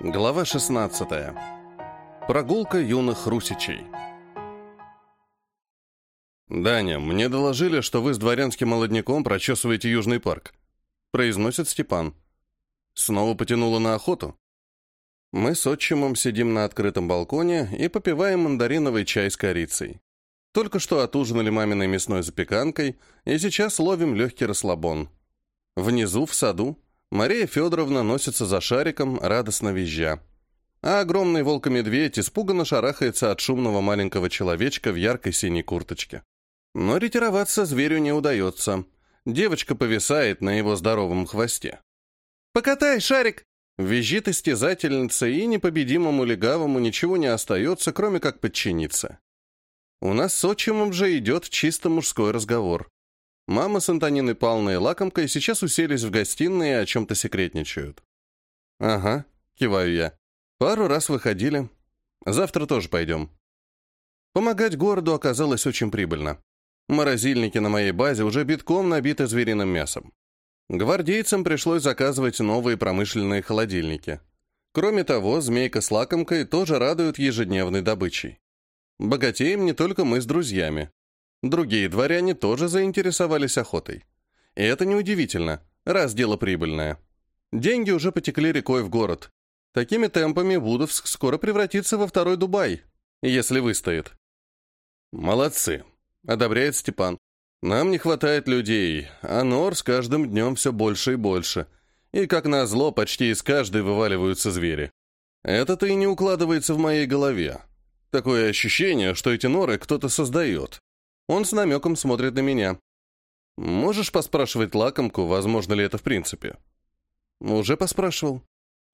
Глава 16. Прогулка юных русичей. «Даня, мне доложили, что вы с дворянским молодняком прочесываете Южный парк», произносит Степан. Снова потянуло на охоту. Мы с отчимом сидим на открытом балконе и попиваем мандариновый чай с корицей. Только что отужинали маминой мясной запеканкой, и сейчас ловим легкий расслабон. Внизу, в саду, Мария Федоровна носится за шариком, радостно визжа. А огромный волк-медведь испуганно шарахается от шумного маленького человечка в яркой синей курточке. Но ретироваться зверю не удается. Девочка повисает на его здоровом хвосте. «Покатай, шарик!» Визжит истязательница, и непобедимому легавому ничего не остается, кроме как подчиниться. У нас с отчимом же идет чисто мужской разговор. Мама с Антониной Павловной лакомкой сейчас уселись в гостиной и о чем-то секретничают. «Ага», — киваю я. «Пару раз выходили. Завтра тоже пойдем». Помогать городу оказалось очень прибыльно. Морозильники на моей базе уже битком набиты звериным мясом. Гвардейцам пришлось заказывать новые промышленные холодильники. Кроме того, змейка с лакомкой тоже радуют ежедневной добычей. Богатеем не только мы с друзьями. Другие дворяне тоже заинтересовались охотой. И это неудивительно, раз дело прибыльное. Деньги уже потекли рекой в город. Такими темпами Будовск скоро превратится во второй Дубай, если выстоит. «Молодцы», — одобряет Степан. «Нам не хватает людей, а нор с каждым днем все больше и больше. И, как назло, почти из каждой вываливаются звери. Это-то и не укладывается в моей голове. Такое ощущение, что эти норы кто-то создает. Он с намеком смотрит на меня. «Можешь поспрашивать лакомку, возможно ли это в принципе?» «Уже поспрашивал».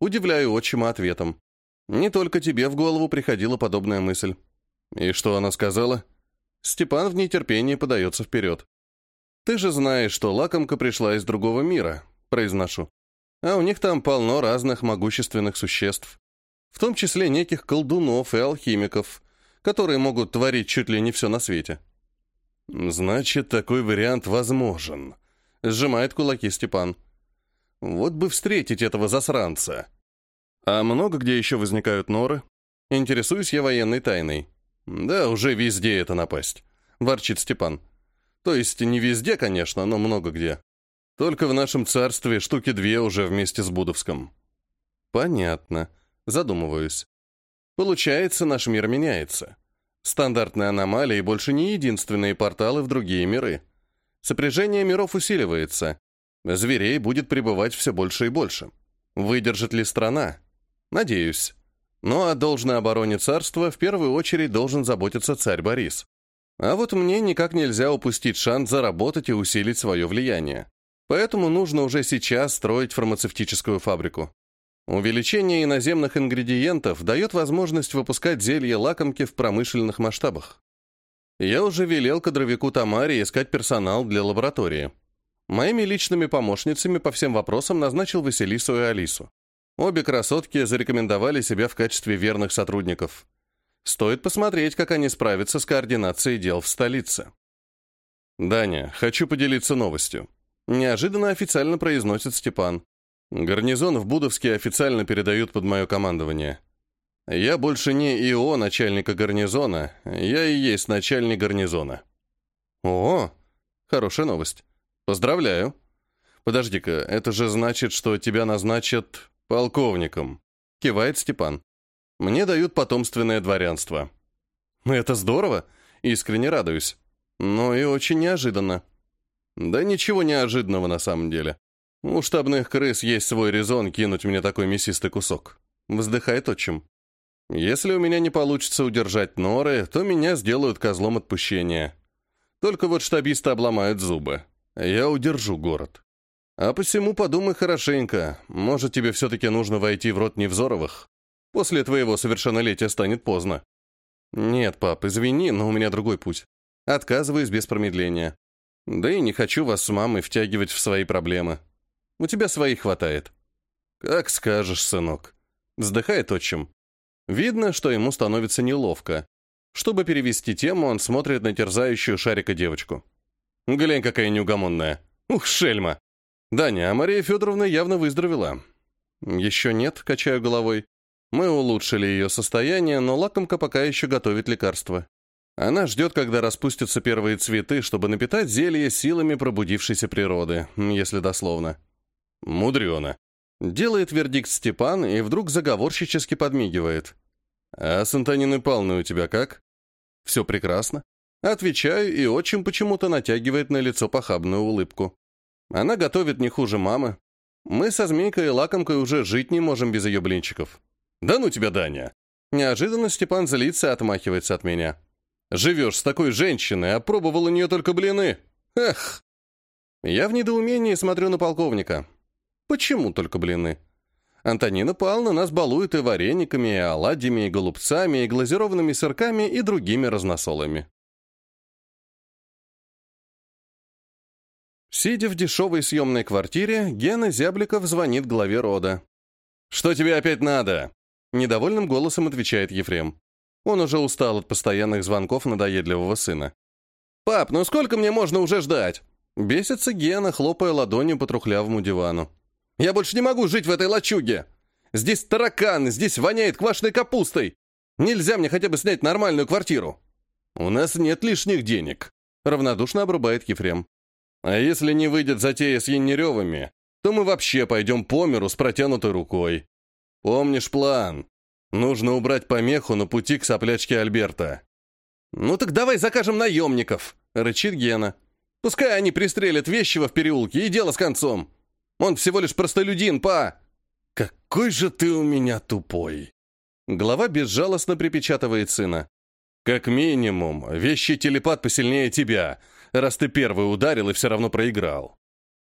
Удивляю отчима ответом. «Не только тебе в голову приходила подобная мысль». «И что она сказала?» Степан в нетерпении подается вперед. «Ты же знаешь, что лакомка пришла из другого мира», — произношу. «А у них там полно разных могущественных существ, в том числе неких колдунов и алхимиков, которые могут творить чуть ли не все на свете». «Значит, такой вариант возможен», — сжимает кулаки Степан. «Вот бы встретить этого засранца». «А много где еще возникают норы?» «Интересуюсь я военной тайной». «Да, уже везде это напасть», — ворчит Степан. «То есть не везде, конечно, но много где. Только в нашем царстве штуки две уже вместе с Будовском». «Понятно», — задумываюсь. «Получается, наш мир меняется». Стандартные аномалии больше не единственные порталы в другие миры. Сопряжение миров усиливается. Зверей будет прибывать все больше и больше. Выдержит ли страна? Надеюсь. Но о должной обороне царства в первую очередь должен заботиться царь Борис. А вот мне никак нельзя упустить шанс заработать и усилить свое влияние. Поэтому нужно уже сейчас строить фармацевтическую фабрику. Увеличение иноземных ингредиентов дает возможность выпускать зелья-лакомки в промышленных масштабах. Я уже велел кадровику Тамаре искать персонал для лаборатории. Моими личными помощницами по всем вопросам назначил Василису и Алису. Обе красотки зарекомендовали себя в качестве верных сотрудников. Стоит посмотреть, как они справятся с координацией дел в столице. «Даня, хочу поделиться новостью», — неожиданно официально произносит Степан. Гарнизон в Будовске официально передают под мое командование. Я больше не ИО начальника гарнизона, я и есть начальник гарнизона. О, хорошая новость. Поздравляю. Подожди-ка, это же значит, что тебя назначат полковником. Кивает Степан. Мне дают потомственное дворянство. Это здорово, искренне радуюсь. Но и очень неожиданно. Да ничего неожиданного на самом деле. У штабных крыс есть свой резон кинуть мне такой мясистый кусок. Вздыхает отчим. Если у меня не получится удержать норы, то меня сделают козлом отпущения. Только вот штабисты обломают зубы. Я удержу город. А посему подумай хорошенько. Может, тебе все-таки нужно войти в рот Невзоровых? После твоего совершеннолетия станет поздно. Нет, пап, извини, но у меня другой путь. Отказываюсь без промедления. Да и не хочу вас с мамой втягивать в свои проблемы. У тебя своих хватает». «Как скажешь, сынок», — вздыхает отчим. Видно, что ему становится неловко. Чтобы перевести тему, он смотрит на терзающую шарика девочку. «Глянь, какая неугомонная. Ух, шельма!» «Даня, а Мария Федоровна явно выздоровела». «Еще нет», — качаю головой. Мы улучшили ее состояние, но лакомка пока еще готовит лекарство. Она ждет, когда распустятся первые цветы, чтобы напитать зелье силами пробудившейся природы, если дословно. Мудрено. Делает вердикт Степан и вдруг заговорщически подмигивает. «А с Антониной Павловной у тебя как?» «Все прекрасно». Отвечаю, и отчим почему-то натягивает на лицо похабную улыбку. Она готовит не хуже мамы. Мы со Змейкой и Лакомкой уже жить не можем без ее блинчиков. «Да ну тебя, Даня!» Неожиданно Степан злится и отмахивается от меня. «Живешь с такой женщиной, а пробовал у нее только блины. Эх!» Я в недоумении смотрю на полковника. Почему только блины? Антонина Павловна нас балует и варениками, и оладьями, и голубцами, и глазированными сырками, и другими разносолами. Сидя в дешевой съемной квартире, Гена Зябликов звонит главе рода. «Что тебе опять надо?» Недовольным голосом отвечает Ефрем. Он уже устал от постоянных звонков надоедливого сына. «Пап, ну сколько мне можно уже ждать?» Бесится Гена, хлопая ладонью по трухлявому дивану. «Я больше не могу жить в этой лачуге! Здесь тараканы, здесь воняет квашеной капустой! Нельзя мне хотя бы снять нормальную квартиру!» «У нас нет лишних денег», — равнодушно обрубает Ефрем. «А если не выйдет затея с Яннеревыми, то мы вообще пойдем по миру с протянутой рукой. Помнишь план? Нужно убрать помеху на пути к соплячке Альберта. «Ну так давай закажем наемников», — рычит Гена. «Пускай они пристрелят вещего в переулке, и дело с концом. Он всего лишь простолюдин, па!» «Какой же ты у меня тупой!» Глава безжалостно припечатывает сына. «Как минимум, вещий телепат посильнее тебя, раз ты первый ударил и все равно проиграл.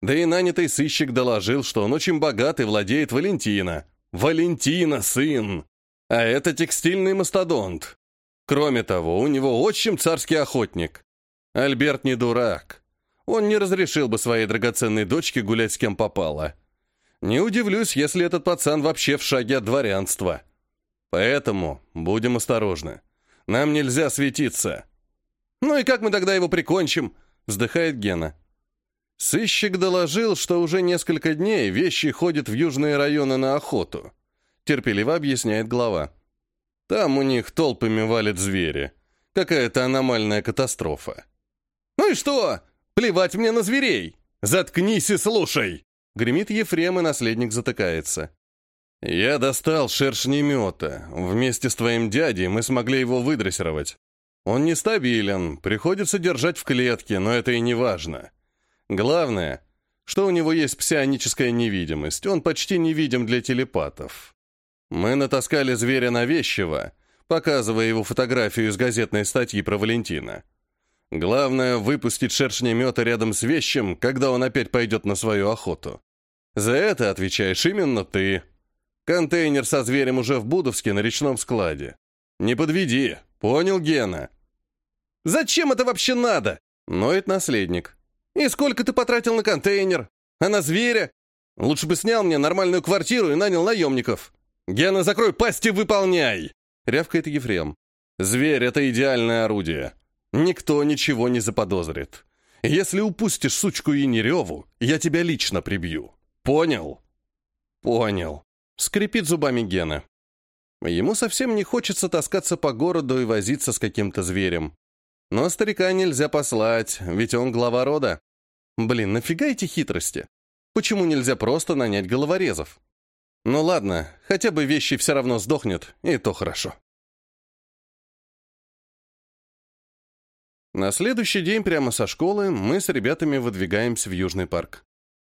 Да и нанятый сыщик доложил, что он очень богат и владеет Валентина. Валентина, сын! А это текстильный мастодонт. Кроме того, у него отчим царский охотник. Альберт не дурак. Он не разрешил бы своей драгоценной дочке гулять с кем попало. Не удивлюсь, если этот пацан вообще в шаге от дворянства. Поэтому будем осторожны. Нам нельзя светиться. Ну и как мы тогда его прикончим? Вздыхает Гена. Сыщик доложил, что уже несколько дней вещи ходят в южные районы на охоту. Терпеливо объясняет глава. Там у них толпами валят звери. Какая-то аномальная катастрофа. «Ну и что? Плевать мне на зверей! Заткнись и слушай!» Гремит Ефрем, и наследник затыкается. «Я достал шершнемета. Вместе с твоим дядей мы смогли его выдрессировать. Он нестабилен, приходится держать в клетке, но это и не важно. Главное, что у него есть псионическая невидимость, он почти невидим для телепатов. Мы натаскали зверя на вещего, показывая его фотографию из газетной статьи про Валентина. Главное — выпустить шершнемета рядом с вещем, когда он опять пойдет на свою охоту. За это отвечаешь именно ты. Контейнер со зверем уже в Будовске на речном складе. Не подведи, понял, Гена? «Зачем это вообще надо?» — ноет наследник. «И сколько ты потратил на контейнер? А на зверя? Лучше бы снял мне нормальную квартиру и нанял наемников». «Гена, закрой пасть и выполняй!» — рявкает Ефрем. «Зверь — это идеальное орудие. Никто ничего не заподозрит. Если упустишь сучку и Нереву, я тебя лично прибью. Понял?» «Понял», — скрипит зубами Гена. Ему совсем не хочется таскаться по городу и возиться с каким-то зверем. Но старика нельзя послать, ведь он глава рода. Блин, нафига эти хитрости? Почему нельзя просто нанять головорезов? Ну ладно, хотя бы вещи все равно сдохнет, и то хорошо. На следующий день прямо со школы мы с ребятами выдвигаемся в Южный парк.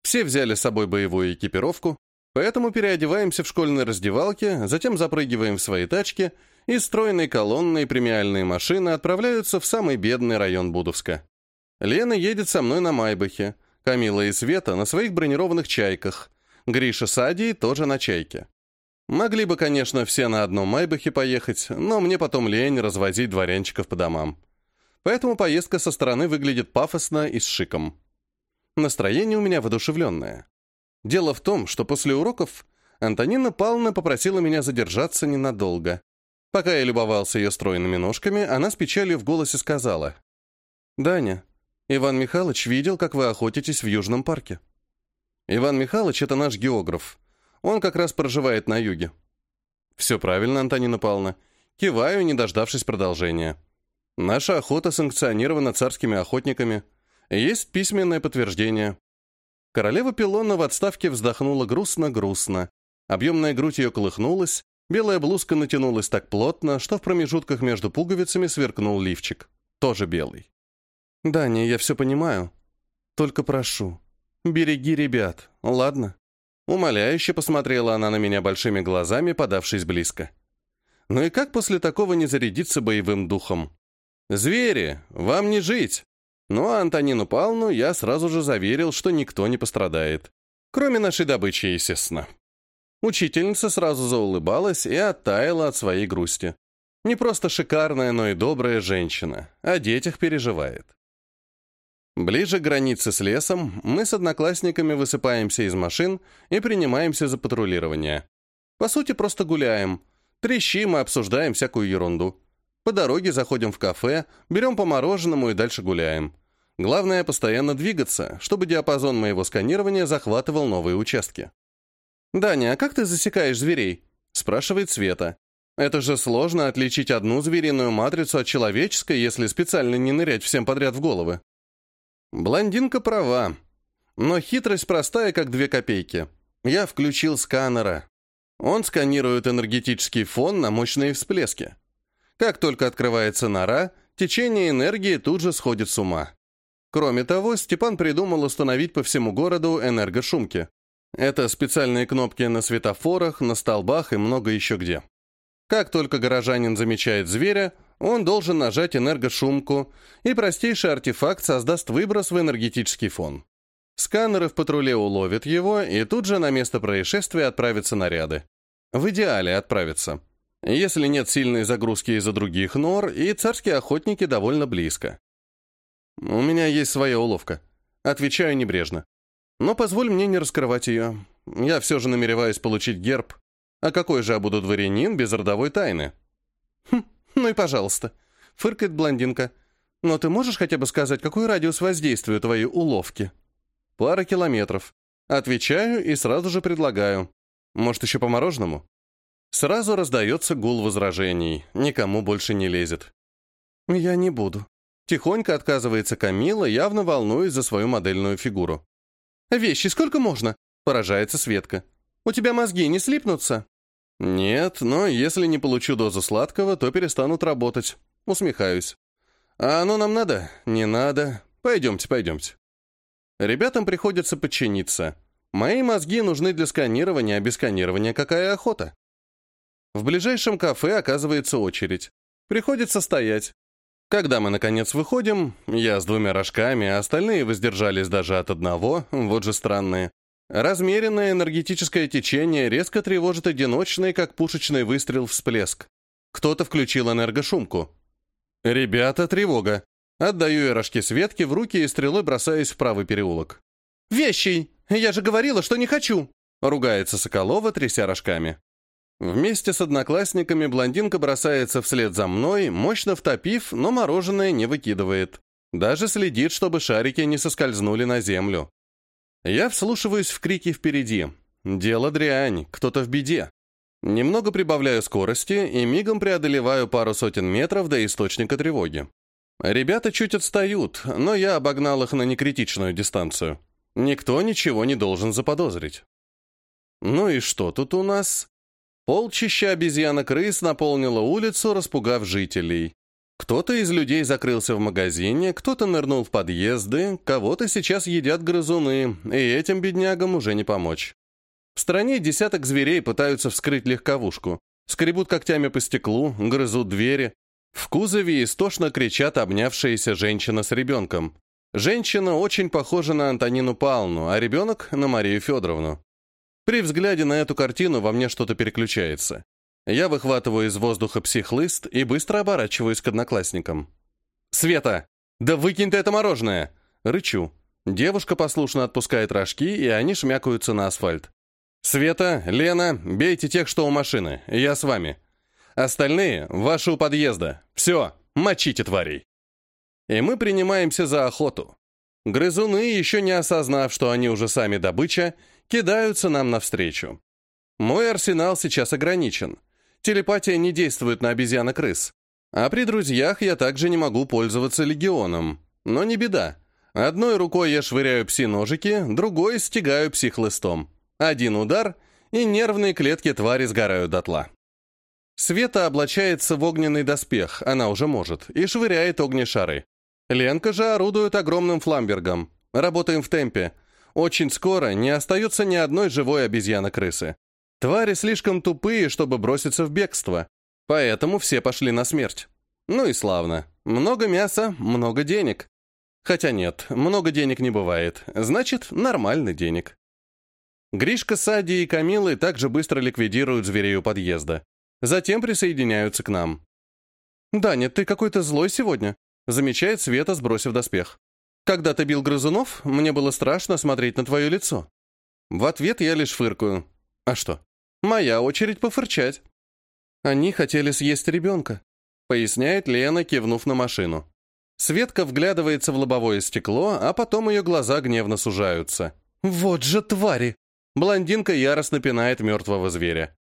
Все взяли с собой боевую экипировку, поэтому переодеваемся в школьной раздевалке, затем запрыгиваем в свои тачки — и стройной колонной премиальные машины отправляются в самый бедный район Будовска. Лена едет со мной на Майбахе, Камила и Света на своих бронированных «Чайках», Гриша с Адией тоже на «Чайке». Могли бы, конечно, все на одном Майбахе поехать, но мне потом лень развозить дворянчиков по домам. Поэтому поездка со стороны выглядит пафосно и с шиком. Настроение у меня воодушевленное. Дело в том, что после уроков Антонина Павловна попросила меня задержаться ненадолго. Пока я любовался ее стройными ножками, она с печалью в голосе сказала. «Даня, Иван Михайлович видел, как вы охотитесь в Южном парке». Иван Михайлович — это наш географ. Он как раз проживает на юге. Все правильно, Антонина Павловна. Киваю, не дождавшись продолжения. Наша охота санкционирована царскими охотниками. Есть письменное подтверждение. Королева Пилона в отставке вздохнула грустно-грустно. Объемная грудь ее колыхнулась, белая блузка натянулась так плотно, что в промежутках между пуговицами сверкнул лифчик. Тоже белый. «Даня, я все понимаю. Только прошу, береги ребят, ладно?» Умоляюще посмотрела она на меня большими глазами, подавшись близко. Ну и как после такого не зарядиться боевым духом? «Звери, вам не жить!» Ну а Антонину Павловну я сразу же заверил, что никто не пострадает. Кроме нашей добычи, естественно. Учительница сразу заулыбалась и оттаяла от своей грусти. Не просто шикарная, но и добрая женщина. О детях переживает. Ближе к границе с лесом мы с одноклассниками высыпаемся из машин и принимаемся за патрулирование. По сути, просто гуляем. Трещим и обсуждаем всякую ерунду. По дороге заходим в кафе, берем по мороженому и дальше гуляем. Главное, постоянно двигаться, чтобы диапазон моего сканирования захватывал новые участки. «Даня, а как ты засекаешь зверей?» – спрашивает Света. «Это же сложно отличить одну звериную матрицу от человеческой, если специально не нырять всем подряд в головы». Блондинка права. Но хитрость простая, как две копейки. Я включил сканера. Он сканирует энергетический фон на мощные всплески. Как только открывается нора, течение энергии тут же сходит с ума. Кроме того, Степан придумал установить по всему городу энергошумки. Это специальные кнопки на светофорах, на столбах и много еще где. Как только горожанин замечает зверя, он должен нажать энергошумку, и простейший артефакт создаст выброс в энергетический фон. Сканеры в патруле уловят его, и тут же на место происшествия отправятся наряды. В идеале отправятся. Если нет сильной загрузки из-за других нор, и царские охотники довольно близко. У меня есть своя уловка. Отвечаю небрежно. Но позволь мне не раскрывать ее. Я все же намереваюсь получить герб. А какой же я буду дворянин без родовой тайны? Хм, «Ну и пожалуйста», — фыркает блондинка. «Но ты можешь хотя бы сказать, какой радиус воздействия твоей уловки?» «Пара километров». Отвечаю и сразу же предлагаю. «Может, еще по мороженому?» Сразу раздается гул возражений. Никому больше не лезет. «Я не буду». Тихонько отказывается Камила, явно волнуясь за свою модельную фигуру. «Вещи сколько можно?» — поражается Светка. «У тебя мозги не слипнутся?» «Нет, но если не получу дозу сладкого, то перестанут работать». Усмехаюсь. «А оно нам надо?» «Не надо. Пойдемте, пойдемте». Ребятам приходится подчиниться. Мои мозги нужны для сканирования, а без сканирования какая охота? В ближайшем кафе оказывается очередь. Приходится стоять. Когда мы, наконец, выходим, я с двумя рожками, а остальные воздержались даже от одного, вот же странные, Размеренное энергетическое течение резко тревожит одиночный, как пушечный выстрел, всплеск. Кто-то включил энергошумку. «Ребята, тревога!» Отдаю я рожки Светки в руки и стрелой бросаюсь в правый переулок. «Вещий! Я же говорила, что не хочу!» Ругается Соколова, тряся рожками. Вместе с одноклассниками блондинка бросается вслед за мной, мощно втопив, но мороженое не выкидывает. Даже следит, чтобы шарики не соскользнули на землю. Я вслушиваюсь в крики впереди. Дело дрянь, кто-то в беде. Немного прибавляю скорости и мигом преодолеваю пару сотен метров до источника тревоги. Ребята чуть отстают, но я обогнал их на некритичную дистанцию. Никто ничего не должен заподозрить. Ну и что тут у нас? Полчища обезьянок-крыс наполнило улицу, распугав жителей. Кто-то из людей закрылся в магазине, кто-то нырнул в подъезды, кого-то сейчас едят грызуны, и этим беднягам уже не помочь. В стране десяток зверей пытаются вскрыть легковушку. Скребут когтями по стеклу, грызут двери. В кузове истошно кричат обнявшаяся женщина с ребенком. Женщина очень похожа на Антонину Павловну, а ребенок — на Марию Федоровну. При взгляде на эту картину во мне что-то переключается. Я выхватываю из воздуха психлыст и быстро оборачиваюсь к одноклассникам. «Света! Да выкинь ты это мороженое!» Рычу. Девушка послушно отпускает рожки, и они шмякаются на асфальт. «Света, Лена, бейте тех, что у машины. Я с вами. Остальные — ваши у подъезда. Все, мочите тварей!» И мы принимаемся за охоту. Грызуны, еще не осознав, что они уже сами добыча, кидаются нам навстречу. Мой арсенал сейчас ограничен — Телепатия не действует на обезьяна-крыс. А при друзьях я также не могу пользоваться легионом. Но не беда. Одной рукой я швыряю пси-ножики, другой стягаю пси-хлыстом. Один удар, и нервные клетки твари сгорают дотла. Света облачается в огненный доспех, она уже может, и швыряет огнешары. Ленка же орудует огромным фламбергом. Работаем в темпе. Очень скоро не остается ни одной живой обезьяны-крысы. Твари слишком тупые, чтобы броситься в бегство. Поэтому все пошли на смерть. Ну и славно. Много мяса, много денег. Хотя нет, много денег не бывает. Значит, нормальный денег. Гришка, Сади и Камилы также быстро ликвидируют зверей у подъезда. Затем присоединяются к нам. «Даня, ты какой-то злой сегодня», — замечает Света, сбросив доспех. «Когда ты бил грызунов, мне было страшно смотреть на твое лицо». В ответ я лишь фыркаю. «А что? Моя очередь пофырчать». «Они хотели съесть ребенка», — поясняет Лена, кивнув на машину. Светка вглядывается в лобовое стекло, а потом ее глаза гневно сужаются. «Вот же твари!» Блондинка яростно пинает мертвого зверя.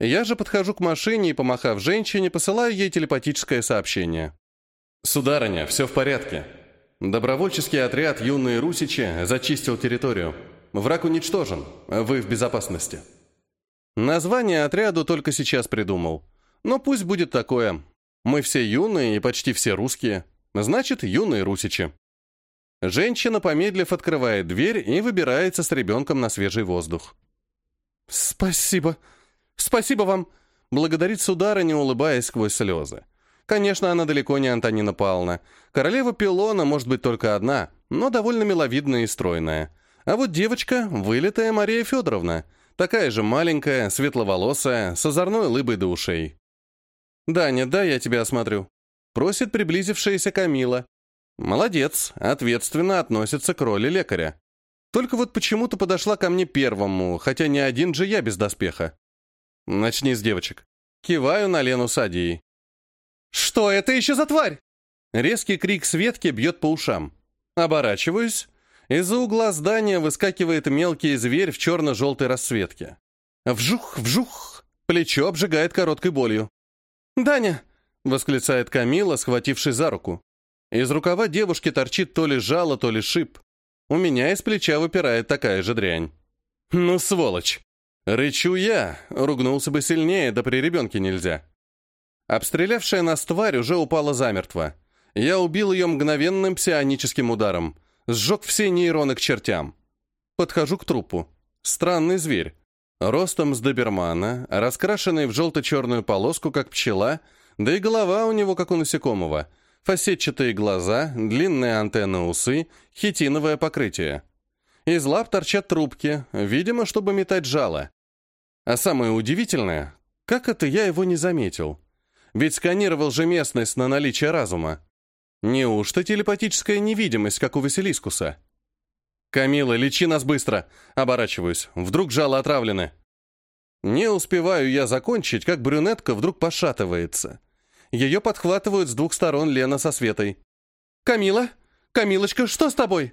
Я же подхожу к машине и, помахав женщине, посылаю ей телепатическое сообщение. «Сударыня, все в порядке. Добровольческий отряд «Юные Русичи» зачистил территорию. Враг уничтожен. Вы в безопасности». Название отряду только сейчас придумал. Но пусть будет такое. Мы все юные и почти все русские. Значит, юные русичи. Женщина, помедлив, открывает дверь и выбирается с ребенком на свежий воздух. «Спасибо. Спасибо вам!» Благодарит сударыня, улыбаясь сквозь слезы. Конечно, она далеко не Антонина Павловна. Королева Пилона может быть только одна, но довольно миловидная и стройная. А вот девочка — вылитая Мария Федоровна. Такая же маленькая, светловолосая, с озорной улыбой до ушей. «Даня, да, я тебя осмотрю», Просит приблизившаяся Камила. Молодец, ответственно относится к роли лекаря. Только вот почему-то подошла ко мне первому, хотя не один же я без доспеха. Начни с девочек. Киваю на Лену Садии. «Что это еще за тварь?» Резкий крик Светки бьет по ушам. Оборачиваюсь. Из-за угла здания выскакивает мелкий зверь в черно-желтой расцветке. Вжух, вжух. Плечо обжигает короткой болью. «Даня, — восклицает Камила, схватившись за руку. Из рукава девушки торчит то ли жало, то ли шип. У меня из плеча выпирает такая же дрянь. «Ну, сволочь!» «Рычу я!» — ругнулся бы сильнее, да при ребенке нельзя. Обстрелявшая нас тварь уже упала замертво. Я убил ее мгновенным псионическим ударом. Сжег все нейроны к чертям. Подхожу к трупу. Странный зверь. Ростом с добермана, раскрашенный в желто-черную полоску, как пчела — да и голова у него, как у насекомого. Фасетчатые глаза, длинные антенны усы, хитиновое покрытие. Из лап торчат трубки, видимо, чтобы метать жало. А самое удивительное, как это я его не заметил? Ведь сканировал же местность на наличие разума. Неужто телепатическая невидимость, как у Василискуса? «Камила, лечи нас быстро!» Оборачиваюсь. Вдруг жало отравлены. Не успеваю я закончить, как брюнетка вдруг пошатывается. Ее подхватывают с двух сторон Лена со Светой. «Камила? Камилочка, что с тобой?»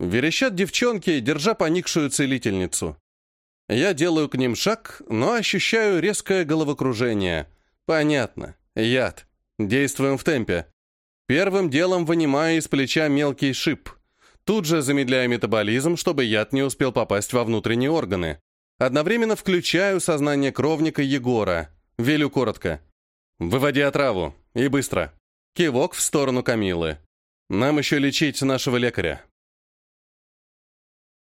Верещат девчонки, держа поникшую целительницу. Я делаю к ним шаг, но ощущаю резкое головокружение. Понятно. Яд. Действуем в темпе. Первым делом вынимаю из плеча мелкий шип. Тут же замедляю метаболизм, чтобы яд не успел попасть во внутренние органы. Одновременно включаю сознание кровника Егора. Велю коротко. «Выводи отраву. И быстро». Кивок в сторону Камилы. «Нам еще лечить нашего лекаря.